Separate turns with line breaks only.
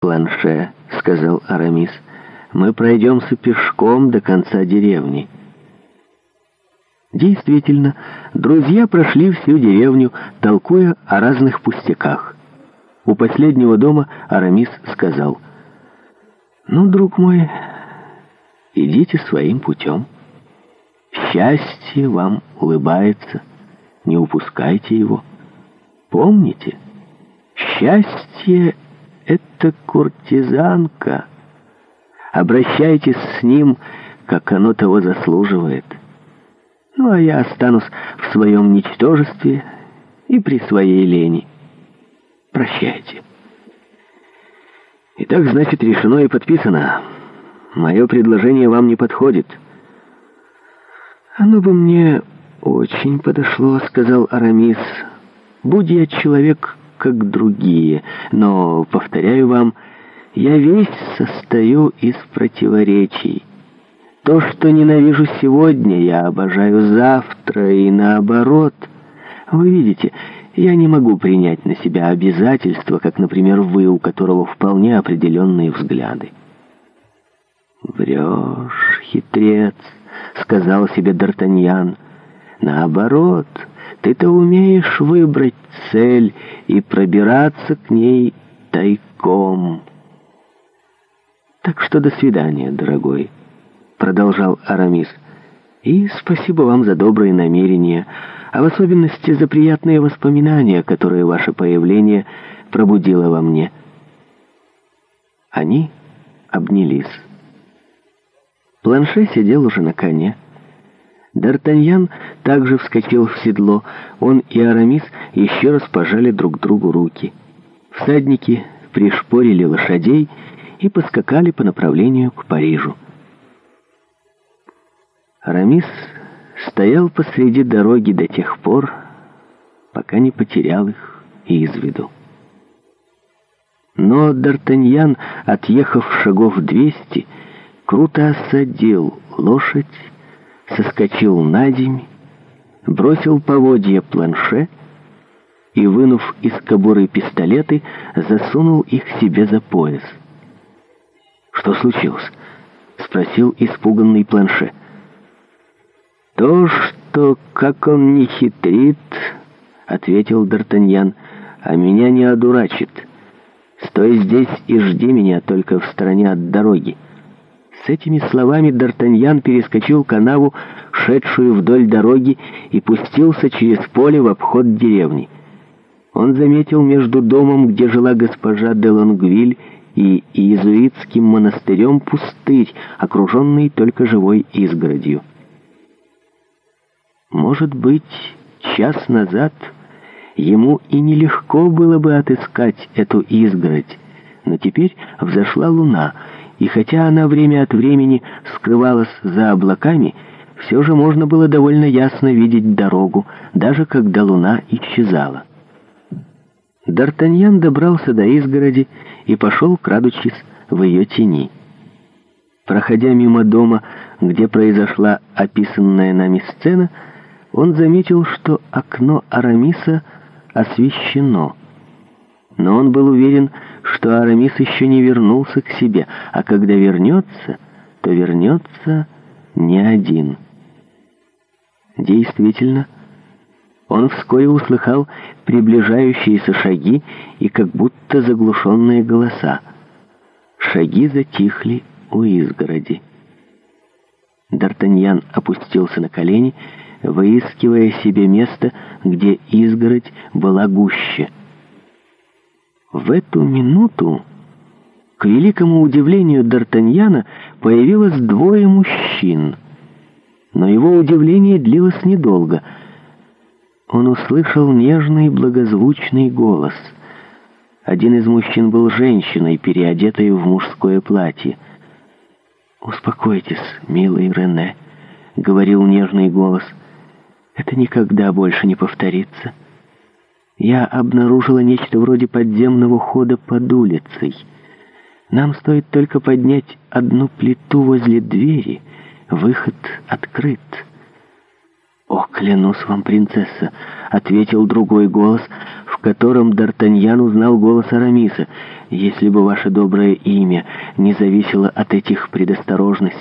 «Планше», — сказал Арамис, — «мы пройдемся пешком до конца деревни». Действительно, друзья прошли всю деревню, толкуя о разных пустяках. У последнего дома Арамис сказал, «Ну, друг мой, идите своим путем. Счастье вам улыбается, не упускайте его. Помните, счастье — это куртизанка. Обращайтесь с ним, как оно того заслуживает. Ну, а я останусь в своем ничтожестве и при своей лени. Прощайте. Итак, значит, решено и подписано. Мое предложение вам не подходит. Оно бы мне очень подошло, сказал Арамис. Будь я человек как другие, но, повторяю вам, я весь состою из противоречий. То, что ненавижу сегодня, я обожаю завтра и наоборот. Вы видите, я не могу принять на себя обязательства, как, например, вы, у которого вполне определенные взгляды. «Врешь, хитрец», — сказал себе Д'Артаньян. «Наоборот». Ты-то умеешь выбрать цель и пробираться к ней тайком. Так что до свидания, дорогой, продолжал Арамис. И спасибо вам за добрые намерения, а в особенности за приятные воспоминания, которые ваше появление пробудило во мне. Они обнялись. Планше сидел уже на коне. Д'Артаньян также вскочил в седло. Он и Арамис еще раз пожали друг другу руки. Всадники пришпорили лошадей и поскакали по направлению к Парижу. Арамис стоял посреди дороги до тех пор, пока не потерял их из виду. Но Д'Артаньян, отъехав шагов двести, круто осадил лошадь соскочил на земь, бросил поводья планше и, вынув из кобуры пистолеты, засунул их себе за пояс. «Что случилось?» — спросил испуганный планше. «То, что как он не хитрит, — ответил Д'Артаньян, — а меня не одурачит. Стой здесь и жди меня только в стороне от дороги». С этими словами Д'Артаньян перескочил канаву, шедшую вдоль дороги, и пустился через поле в обход деревни. Он заметил между домом, где жила госпожа де Лонгвиль, и иезуитским монастырем пустырь, окруженный только живой изгородью. Может быть, час назад ему и нелегко было бы отыскать эту изгородь, но теперь взошла луна — и хотя она время от времени скрывалась за облаками, все же можно было довольно ясно видеть дорогу, даже когда луна исчезала. Д'Артаньян добрался до изгороди и пошел, крадучись, в ее тени. Проходя мимо дома, где произошла описанная нами сцена, он заметил, что окно Арамиса освещено — но он был уверен, что Арамис еще не вернулся к себе, а когда вернется, то вернется не один. Действительно, он вскоре услыхал приближающиеся шаги и как будто заглушенные голоса. Шаги затихли у изгороди. Д'Артаньян опустился на колени, выискивая себе место, где изгородь была гуще — в эту минуту, к великому удивлению Д'Артаньяна, появилось двое мужчин. Но его удивление длилось недолго. Он услышал нежный благозвучный голос. Один из мужчин был женщиной, переодетой в мужское платье. «Успокойтесь, милый Рене», — говорил нежный голос. «Это никогда больше не повторится» я обнаружила нечто вроде подземного хода под улицей. Нам стоит только поднять одну плиту возле двери, выход открыт. «О, клянусь вам, принцесса!» — ответил другой голос, в котором Д'Артаньян узнал голос Арамиса. «Если бы ваше доброе имя не зависело от этих предосторожностей,